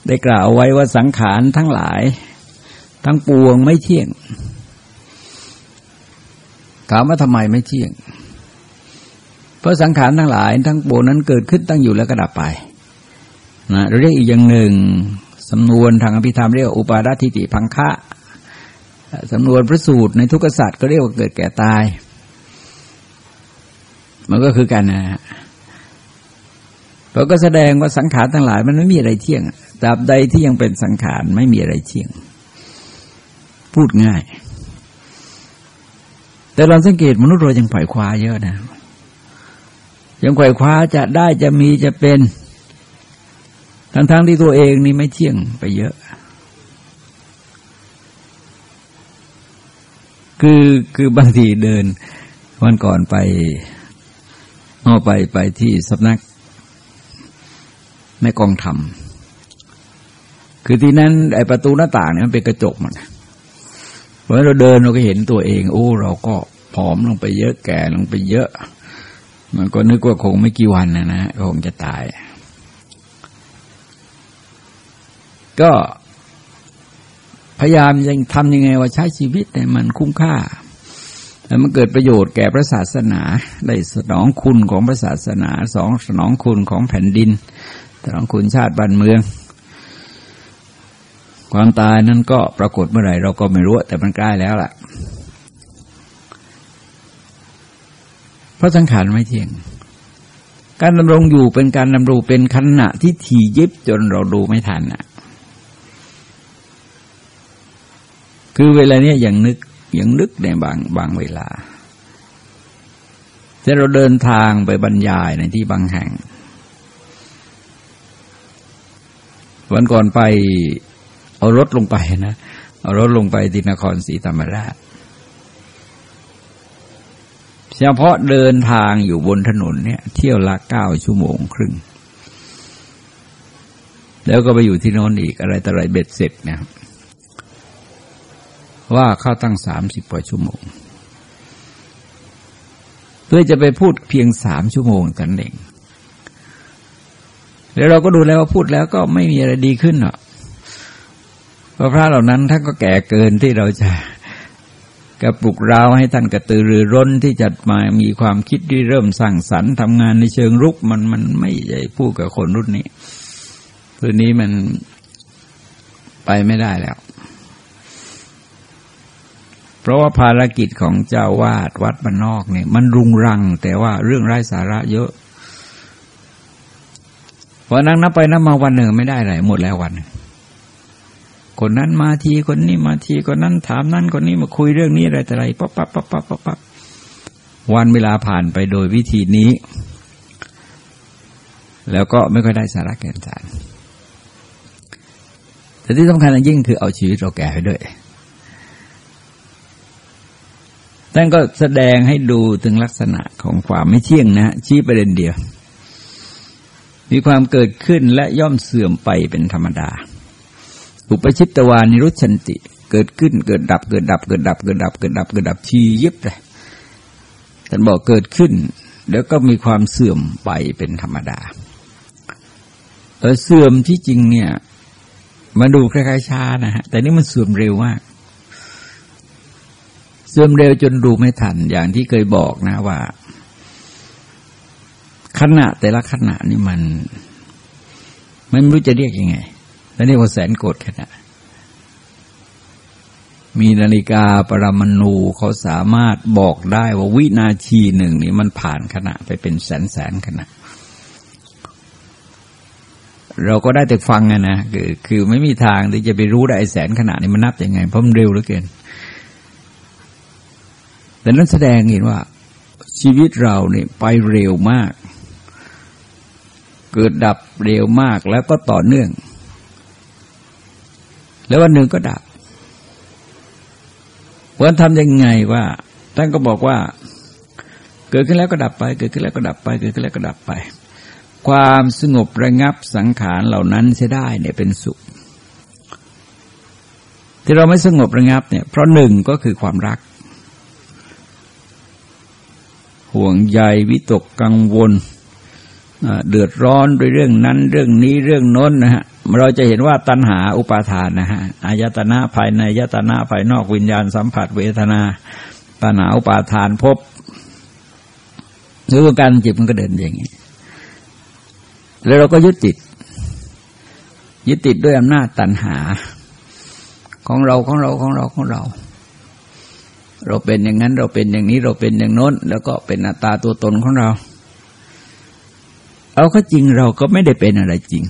A: ได้กล่าวไว้ว่าสังขารทั้งหลาย ทั้งปวงไม่เที่ยงถามว่าทำไมไม่เที่ยง เพราะสังขารทั้งหลาย ทั้งปวงนั้นเกิดขึ้นตั้งอยู่แล้วก็ดับไปนะเรียกอีกอย่างหนึ่งสำนวนทางอภิธรรมเรียกอุปาทิติพังคะสำนวนพระสูตรในทุกษัตร์ก็เรียกว่าเกิดแก่ตาย มันก็คือกันนะฮะเราก็แสดงว่าสังขารทั้งหลาย มันไม่มีอะไรเที่ยงตราบใดที่ยังเป็นสังขารไม่มีอะไรเที่ยง พูดง่าย แต่เราสังเกตมนุษย์เรายังไขว่คว้าเยอะนะ ยังไขว่คว้าจะได้จะมีจะเป็น ทั้งๆทที่ตัวเองนี่ไม่เที่ยงไปเยอะ คือคือบางทีเดินวันก่อนไป ออไปไปที่สำนักแม่กองทำคือที่นั้นไอประตูหน้าต่างเนี่ยมันเป็นกระจกหมดพอเราเดินเราก็เห็นตัวเอง โอ้ เราก็ผอมลงไปเยอะแก่ลงไปเยอะ มันก็นึกว่าคงไม่กี่วันนะนะคงจะตาย ก็พยายามยังทำยังไงว่าใช้ชีวิตแต่มันคุ้มค่า มันเกิดประโยชน์แก่พระศาสนาได้สนองคุณของพระศาสนาสองสนองคุณของแผ่นดินสนองคุณชาติบ้านเมือง ความตายนั้นก็ปรากฏเมื่อไหร่เราก็ไม่รู้แต่มันใกล้แล้วล่ะ เพราะสังขารไม่เที่ยง การดำรงอยู่เป็นการดำรงเป็นขณะที่ถี่ยิบจนเราดูไม่ทันอะ คือเวลาเนี้ยอย่างนึก ย่างนึกในบางบางเวลาแต่เราเดินทางไปบรรยายในที่บางแห่ง วันก่อนไปเอารถลงไปนะ เอารถลงไปที่นครศรีธรรมราชเฉพาะเดินทางอยู่บนถนนเนี่ย เที่ยวละเก้าชั่วโมงครึ่ง แล้วก็ไปอยู่ที่น้นอีกอะไรต่ออะไรเบ็ดเสร็จเนี่ย ว่าเข้าตั้งสามสิบกว่าชั่วโมง เพื่อจะไปพูดเพียงสามชั่วโมงกันเองแล้วเราก็ดูแล้วว่าพูดแล้วก็ไม่มีอะไรดีขึ้นหรอกพราะพระเหล่านั้นท่านก็แก่เกินที่เราจะกระปลุกเราให้ท่านกระตือรือร้นที่จะมามีความคิดที่เริ่มสร้างสรรค์ทำงานในเชิงรุกมันมันไม่ใช่พูดกับคนรุ่นนี้ตัวนี้มันไปไม่ได้แล้ว เพราะว่าภารกิจของเจ้าวาดวัดบ้านนอกเนี่ย มันรุงรัง แต่ว่าเรื่องไร้สาระเยอะพอนั่งนับไปนับมาวันหนึ่งไม่ได้อะไรหมดแล้ววันคนนั้นมาทีคนนี้มาทีคนนั้นถามนั่นคนนี้มาคุยเรื่องนี้อะไรแต่ไรปั๊บปั๊บปั๊บปั๊บปั๊บปั๊บวันเวลาผ่านไปโดยวิธีนี้ แล้วก็ไม่ค่อยได้สาระแก่นสารแต่ที่สำคัญยิ่งคือเอาชีวิตเราแก่ไปด้วย ท่านก็แสดงให้ดูถึงลักษณะของความไม่เที่ยงนะชี้ประเด็นเดียว มีความเกิดขึ้นและย่อมเสื่อมไปเป็นธรรมดา อุปชิตตวานิรุชันติ เกิดขึ้นเกิดดับเกิดดับเกิดดับเกิดดับเกิดดับเกิดดับชี้ยิบเลยท่านบอกเกิดขึ้น แล้วก็มีความเสื่อมไปเป็นธรรมดาเออเสื่อมที่จริงเนี่ยมาดูคล้ายๆช้านะฮะแต่นี่มันเสื่อมเร็วมาก สื่อมเร็วจนดูไม่ทันอย่างที่เคยบอกนะว่า ขณะแต่ละขณะนี่มัน มันไม่รู้จะเรียกยังไง แล้วนี่ว่าแสนโกดขณะมีนาฬิกาปรมาณูเขาสามารถบอกได้ว่าวินาทีหนึ่งนี่มันผ่านขณะไปเป็นแสนแสนขณะ เราก็ได้แต่ฟังไงนะคือคือไม่มีทางที่จะไปรู้ได้แสนขนาดนี้มันนับยังไงเพราะมันเร็วเหลือเกิน แต่นั้นแสดงเห็นว่าชีวิตเราเนี่ยไปเร็วมาก เกิดดับเร็วมากแล้วก็ต่อเนื่อง แล้ววันหนึ่งก็ดับวันทำยังไงว่าท่านก็บอกว่า เกิดขึ้นแล้วก็ดับไป เกิดขึ้นแล้วก็ดับไป เกิดขึ้นแล้วก็ดับไป ความสงบระงับสังขารเหล่านั้นเสียได้เนี่ยเป็นสุข ที่เราไม่สงบระงับเนี่ยเพราะหนึ่งก็คือความรัก ห่วงใยวิตกกังวลเดือดร้อนด้วยเรื่องนั้นเรื่องนี้เรื่องโน้นนะฮะเราจะเห็นว่าตัณหาอุปาทานนะฮะอายตนะภายในยตนะภายนอกวิญญาณสัมผัสเวทนา ตัณหาอุปาทานพบหรือการจิตมันก็เดินอย่างนี้ แล้วเราก็ยึดติด ยึดติดด้วยอำนาจตันหา ของเราของเราของเราของเรา เราเป็นอย่างนั้นเราเป็นอย่างนี้เราเป็นอย่างโน้น แล้วก็เป็นอัตตาตัวตนของเรา เอาก็จริงเราก็ไม่ได้เป็นอะไรจริง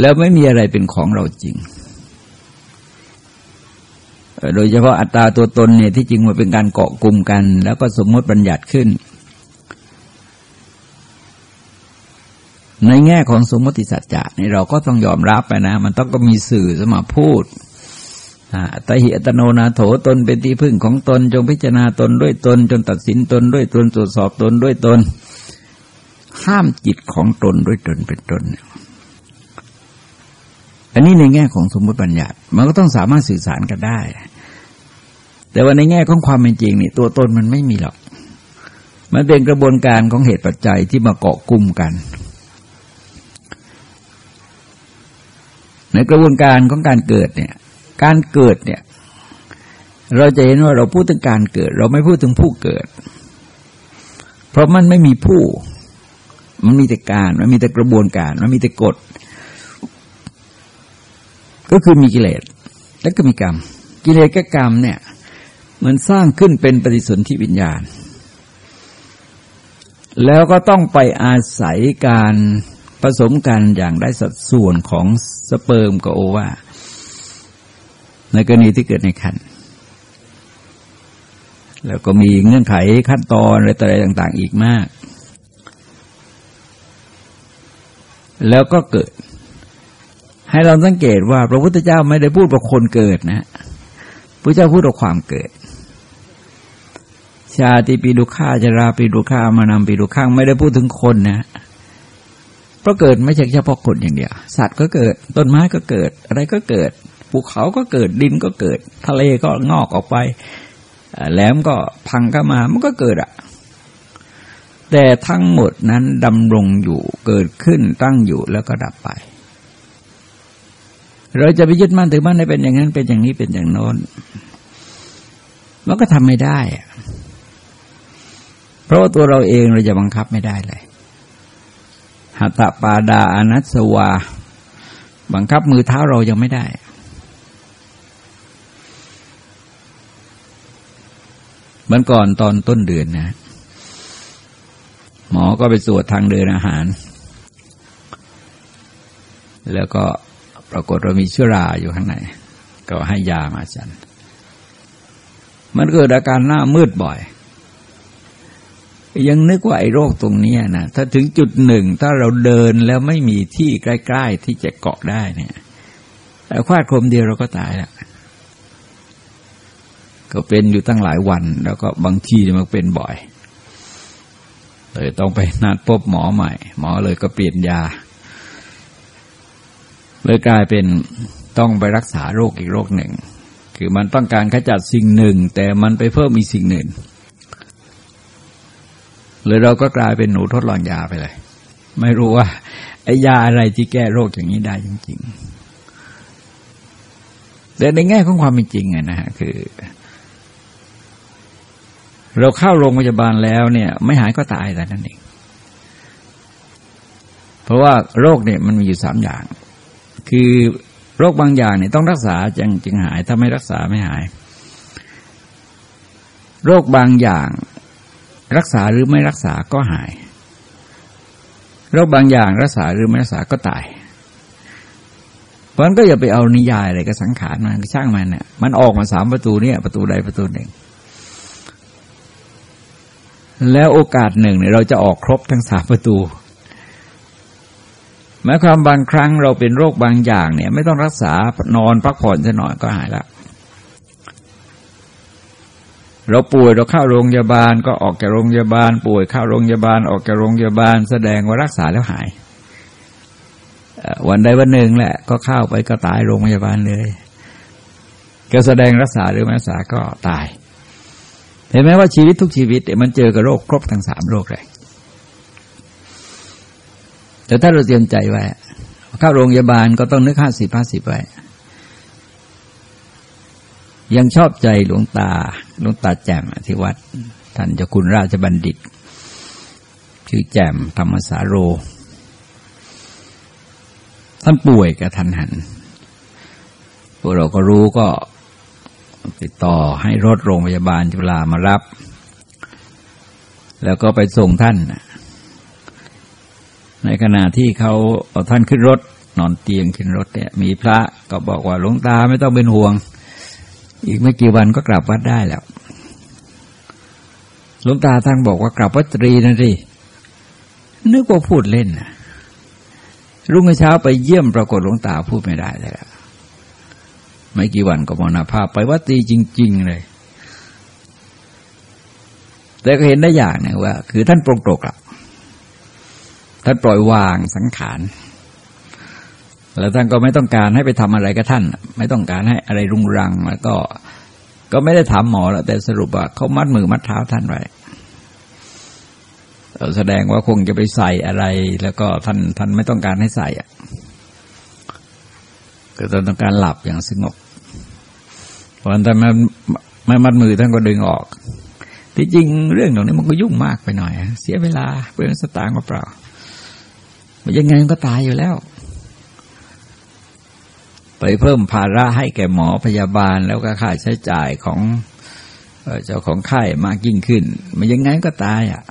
A: แล้วไม่มีอะไรเป็นของเราจริง โดยเฉพาะอัตตาตัวตนเนี่ยที่จริงมันเป็นการเกาะกลุ่มกัน แล้วก็สมมติบัญญัติขึ้น ในแง่ของสมมติสัจจะนี่เราก็ต้องยอมรับไปนะ มันต้องก็มีสื่อสมาพูด ตหิอัตโนนาโถตนเป็นที่พึ่งของตน จงพิจารณาตนด้วยตน จนตัดสินตนด้วยตนตรวจสอบตนด้วยตน ห้ามจิตของตนด้วยตนเป็นตนอันนี้ในแง่ของสมมติบัญญัติมันก็ต้องสามารถสื่อสารกันได้ แต่ว่าในแง่ของความเป็นจริงนี่ตัวตนมันไม่มีหรอก มันเป็นกระบวนการของเหตุปัจจัยที่มาเกาะกลุ่มกันในกระบวนการของการเกิดเนี่ย การเกิดเนี่ย เราจะเห็นว่าเราพูดถึงการเกิด เราไม่พูดถึงผู้เกิด เพราะมันไม่มีผู้ มันมีแต่การมันมีแต่กระบวนการ มันมีแต่กฎ ก็คือมีกิเลสแล้วก็มีกรรม กิเลสกับกรรมเนี่ย มันสร้างขึ้นเป็นปฏิสนธิวิญญาณ แล้วก็ต้องไปอาศัยการผสมกันอย่างได้สัดส่วนของสเปิร์มกับโอวา ในกรณีที่เกิดในคันแล้วก็มีเงื่อนไขขั้นตอนอะไรต่าง ๆ อีกมาก แล้วก็เกิด ให้เราสังเกตว่า พระพุทธเจ้าไม่ได้พูดว่าคนเกิดนะพระเจ้าพูดว่าความเกิด ชาติปีดุข้าจราปีดุข้ามานำปีดุข้างไม่ได้พูดถึงคนนะเพราะเกิดไม่ใช่เฉพาะคนอย่างเดียว สัตว์ก็เกิด ต้นไม้ก็เกิด อะไรก็เกิด ภูเขาก็เกิดดินก็เกิด ทะเลก็งอกออกไปแหลมก็พังก็มามันก็เกิดอะแต่ทั้งหมดนั้นดำรงอยู่เกิดขึ้นตั้งอยู่แล้วก็ดับไป เราจะไปยึดมั่นถือมั่นให้เป็นอย่างนั้นเป็นอย่างนี้เป็นอย่างโน้นมันก็ทำไม่ได้เพราะว่าตัวเราเองเราจะบังคับไม่ได้เลยหัตปาดาอนัสวา บังคับมือเท้าเรายังไม่ได้ เหมือนก่อนตอนต้นเดือนนะ หมอก็ไปสวดทางเดินอาหาร แล้วก็ปรากฏว่ามีเชื้อราอยู่ข้างใน ก็ให้ยามาจัน มันเกิดอาการหน้ามืดบ่อย ยังนึกว่าไอ้โรคตรงนี้นะถ้าถึงจุดหนึ่งถ้าเราเดินแล้วไม่มีที่ใกล้ ๆ ที่จะเกาะได้เนี่ยแต่ควาดคมเดียวเราก็ตายแล้ว ก็เป็นอยู่ตั้งหลายวัน แล้วก็บางทีมันเป็นบ่อยเลยต้องไปนัดพบหมอใหม่ หมอเลยก็เปลี่ยนยา เลยกลายเป็นต้องไปรักษาโรคอีกโรคหนึ่ง คือมันต้องการขจัดสิ่งหนึ่ง แต่มันไปเพิ่มมีสิ่งหนึ่งเลยเราก็กลายเป็นหนูทดลองยาไปเลย ไม่รู้ว่าไอ้ยาอะไรที่แก้โรคอย่างนี้ได้จริงๆแต่ในแง่ของความเป็นจริงนะฮะคือ เราเข้าโรงพยาบาลแล้วเนี่ย ไม่หายก็ตายแต่นั่นเอง เพราะว่าโรคเนี่ยมันมีอยู่สามอย่าง คือโรคบางอย่างเนี่ยต้องรักษาจึงจึงหาย ถ้าไม่รักษาไม่หาย โรคบางอย่างรักษาหรือไม่รักษาก็หาย โรคบางอย่างรักษาหรือไม่รักษาก็ตาย เพราะนั้นก็อย่าไปเอานิยายอะไรกับสังขารมันช่างมันเนี่ยมันออกมาสามประตูเนี่ย ประตูใดประตูหนึ่ง แล้วโอกาสหนึ่งเนี่ยเราจะออกครบทั้งสามประตูหมายความบางครั้งเราเป็นโรคบางอย่างเนี่ย ไม่ต้องรักษานอนพักผ่อนจะหน่อยก็หายแล้วเราป่วยเราเข้าโรงพยาบาลก็ออกจากโรงพยาบาล ป่วยเข้าโรงพยาบาลออกจากโรงพยาบาล แสดงว่ารักษาแล้วหาย วันใดวันหนึ่งแหละ ก็เข้าไปก็ตายโรงพยาบาลเลย ก็แสดงรักษาหรือไม่รักษาก็ตาย เห็นไหมว่าชีวิตทุกชีวิตมันเจอกับโรคครบทั้งสามโรคเลยแต่ถ้าเราเตรียมใจไว้เข้าโรงพยาบาลก็ต้องนึกห้าสิบห้าสิบไว้ ยังชอบใจหลวงตาหลวงตาแจ่มที่วัด ท่านเจ้าคุณราชบัณฑิต ชื่อแจ่มธรรมสาโร ท่านป่วยกับทันหันพวกเราก็รู้ก็ ติดต่อให้รถโรงพยาบาลจุฬามารับ แล้วก็ไปส่งท่าน ในขณะที่เขาเอาท่านขึ้นรถ นอนเตียงขึ้นรถเนี่ยมีพระก็บอกว่าหลวงตาไม่ต้องเป็นห่วง อีกไม่กี่วันก็กลับวัดได้แล้วหลวงตาท่านบอกว่ากลับวัดตรีนั่นสินึกว่าพูดเล่นนะรุ่งเช้าไปเยี่ยมปรากฏหลวงตาพูดไม่ได้เลย ไม่กี่วันก็มรณภาพไปวัดตีจริง ๆ เลย แต่ก็เห็นได้อย่างนึงว่า คือท่านปรงตกละท่านปล่อยวางสังขารแล้วท่านก็ไม่ต้องการให้ไปทำอะไรกับท่าน ไม่ต้องการให้อะไรรุงรัง แล้วก็ก็ไม่ได้ถามหมอแล้วแต่สรุปว่าเขามัดมือมัดเท้าท่านไว้แสดงว่าคงจะไปใส่อะไร แล้วก็ท่านท่านไม่ต้องการให้ใส่อะ ก็ต้องการหลับอย่างสงบพอท่านไม่ไม่มัดมือท่านก็ดึงออก ที่จริงเรื่องเหล่านี้มันก็ยุ่งมากไปหน่อย เสียเวลาเปลืองสตางค์เปล่ามันยังไงก็ตายอยู่แล้ว ไปเพิ่มภาระให้แก่หมอพยาบาลแล้วก็ค่าใช้จ่ายของเจ้าของไข้มากยิ่งขึ้น มันยังไงก็ตายอะ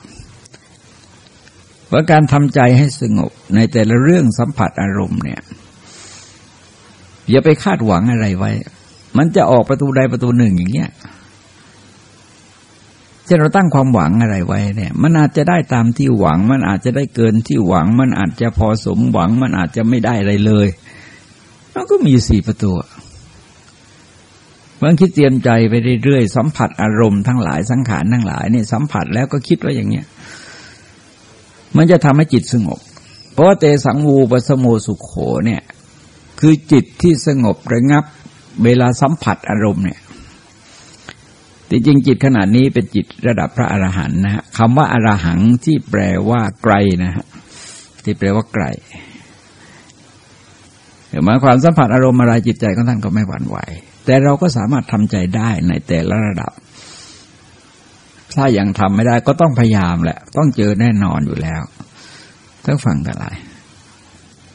A: เพราะการทำใจให้สงบในแต่ละเรื่องสัมผัสอารมณ์เนี่ย อย่าไปคาดหวังอะไรไว้ มันจะออกประตูใดประตูหนึ่งอย่างเงี้ยเช่นเราตั้งความหวังอะไรไว้เนี่ย มันอาจจะได้ตามที่หวัง มันอาจจะได้เกินที่หวัง มันอาจจะพอสมหวัง มันอาจจะไม่ได้อะไรเลยมันก็มีสี่ประตูเมันคิดเตรียมใจไปเรื่อยๆสัมผัสอารมณ์ทั้งหลายสังขารทั้งหลายเนี่ยสัมผัสแล้วก็คิดว่าอย่างเนี้ย มันจะทำให้จิตสงบ เพราะว่าเตสังวูปสโมสุขโขเนี่ย คือจิตที่สงบระงับ เวลาสัมผัสอารมณ์เนี่ยแต่จริงจิตขนาดนี้เป็นจิตระดับพระอรหันต์นะฮะคำว่าอรหังที่แปลว่าไกลนะฮะที่แปลว่าไกลหมายความสัมผัสอารมณ์อะไรจิตใจของท่านก็ไม่หวั่นไหว แต่เราก็สามารถทำใจได้ในแต่ละระดับ ถ้ายังทำไม่ได้ก็ต้องพยายามแหละ ต้องเจอแน่นอนอยู่แล้วต้องฟังกันไร